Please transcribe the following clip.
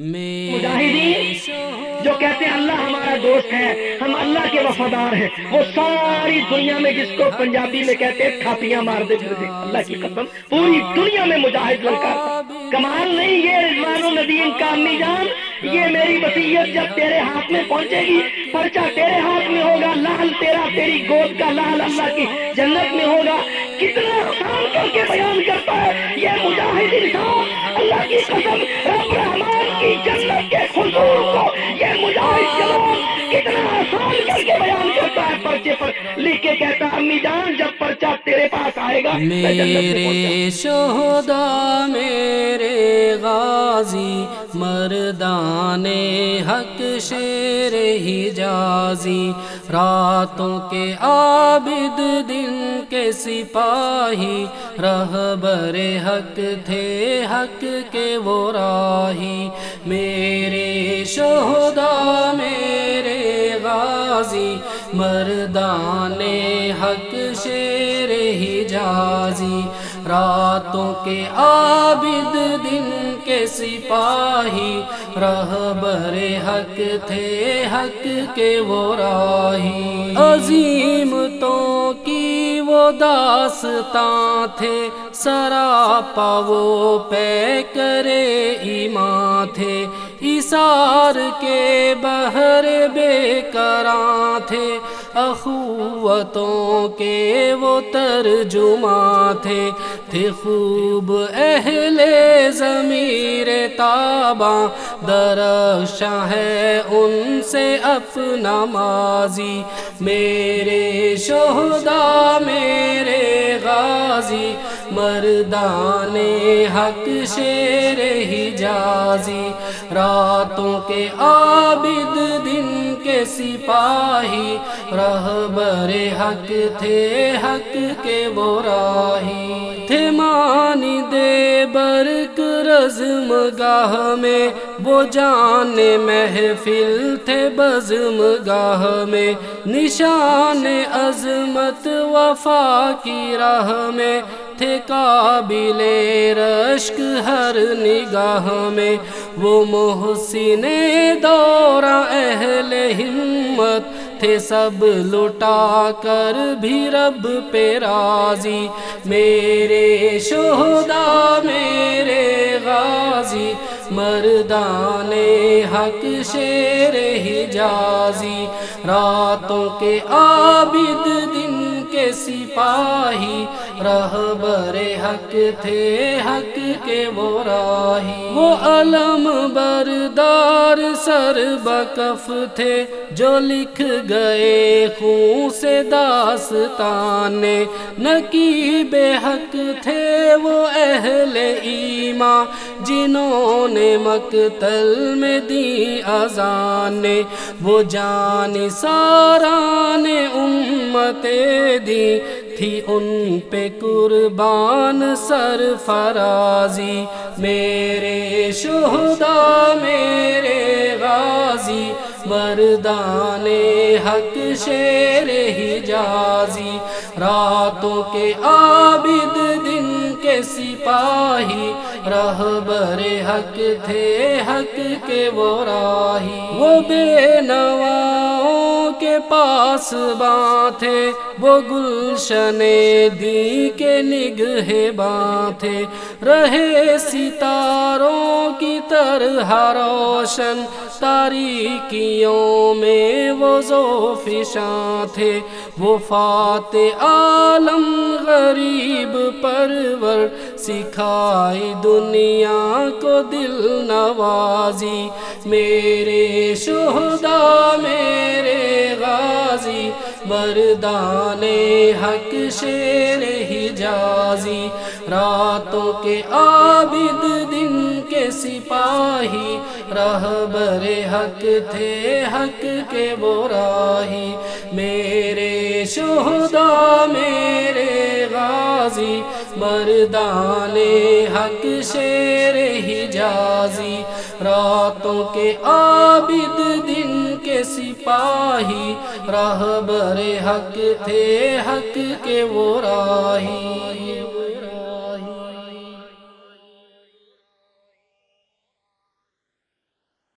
مجاہدین، جو کہتے ہیں اللہ ہمارا دوست ہے، ہم اللہ کے وفادار ہیں۔ وہ ساری دنیا میں جس کو پنجابی میں کہتے ہیں، تھاپیاں مار دے پھر اللہ کی قسم، پوری دنیا میں مجاہد للکار کمال نہیں، یہ رضوان و ندیم کا امی جان۔ یہ میری وسیعت جب تیرے ہاتھ میں پہنچے گی، پرچہ تیرے ہاتھ میں ہوگا، لال تیرا، تیری گود کا لال اللہ کی جنت میں ہوگا۔ کتنا کر کے بیان کرتا ہے، یہ مجاہد انسان۔ اللہ کی قسم، رب جنت کے حضور کو یہ مجاہد جوان کتنا آسان کر کے بیان کرتا ہے پرچے پر لکھ کے کہتا امی جان جب پرچہ تیرے پاس آئے گا میرے شہدا میرے غازی مردان حق شیر ہی جازی، راتوں کے عابد دن کے سپاہی، رہبر حق تھے حق کے وہ راہی، میرے شہدا، میرے غازی، مردان حق شیر ہی جازی راتوں کے عابد دن کے سپاہی، رہبر حق تھے حق کے وہ راہی۔ عظیم تو کی وہ داستان تھے، سراپا وہ پے کرے ایمان تھے۔ اشار کے بہر بے کراں تھے، اخوتوں کے وہ ترجمہ تھے۔ تھے خوب اہل ضمیر تابا درخشا ہے ان سے اپنا ماضی۔ میرے شہدا میرے غازی مردان حق شیر ہی جازی راتوں کے عابد، دن کے سپاہی۔ رہبر حق تھے، حق کے وہ راہی۔ تھے مانی دے برک رزم گاہ میں، وہ جان محفل تھے بزم گاہ میں۔ نشان عظمت وفا کی راہ میں تھے قابل رشک ہر نگاہ میں، وہ محسن دورہ اہل ہمت تھے، سب لٹا کر بھی رب پہ راضی۔ میرے شہدا، میرے غازی مردان حق شیر ہی جازی راتوں کے عابد، دن کے سپاہی۔ رہبر حق تھے، حق کے وہ راہی۔ وہ علم بردار، سر بکف تھے۔ جو لکھ گئے خون سے داستان نکی بے حق تھے وہ اہل ایمان۔ جنہوں نے مقتل میں دی اذان وہ جان ساران امت دی۔ تھی ان پہ قربان سر فرازی میرے شہدا، میرے غازی۔ مردان حق شیر ہی جازی راتوں کے عابد دن کے سپاہی رہبر حق تھے حق کے وہ راہی۔ وہ بے نواؤں پاس بات تھے وہ گلشن دی کے نگہ بات تھے رہے ستاروں کی طرح روشن تاریکیوں میں وہ ذوفشاں تھے وہ فات عالم غریب پرور، سکھائی دنیا کو دل نوازی۔ میرے شہدا، میرے غازی مردان حق شیر ہی جازی راتوں کے عابد، دن کے سپاہی۔ رہبر حق تھے، حق کے وہ راہی۔ میرے شہدا، میرے غازی۔ مردان حق شیر حجازی جازی، راتوں کے عابد دن کے سپاہی۔ رہبر حق تھے، حق کے وہ راہی۔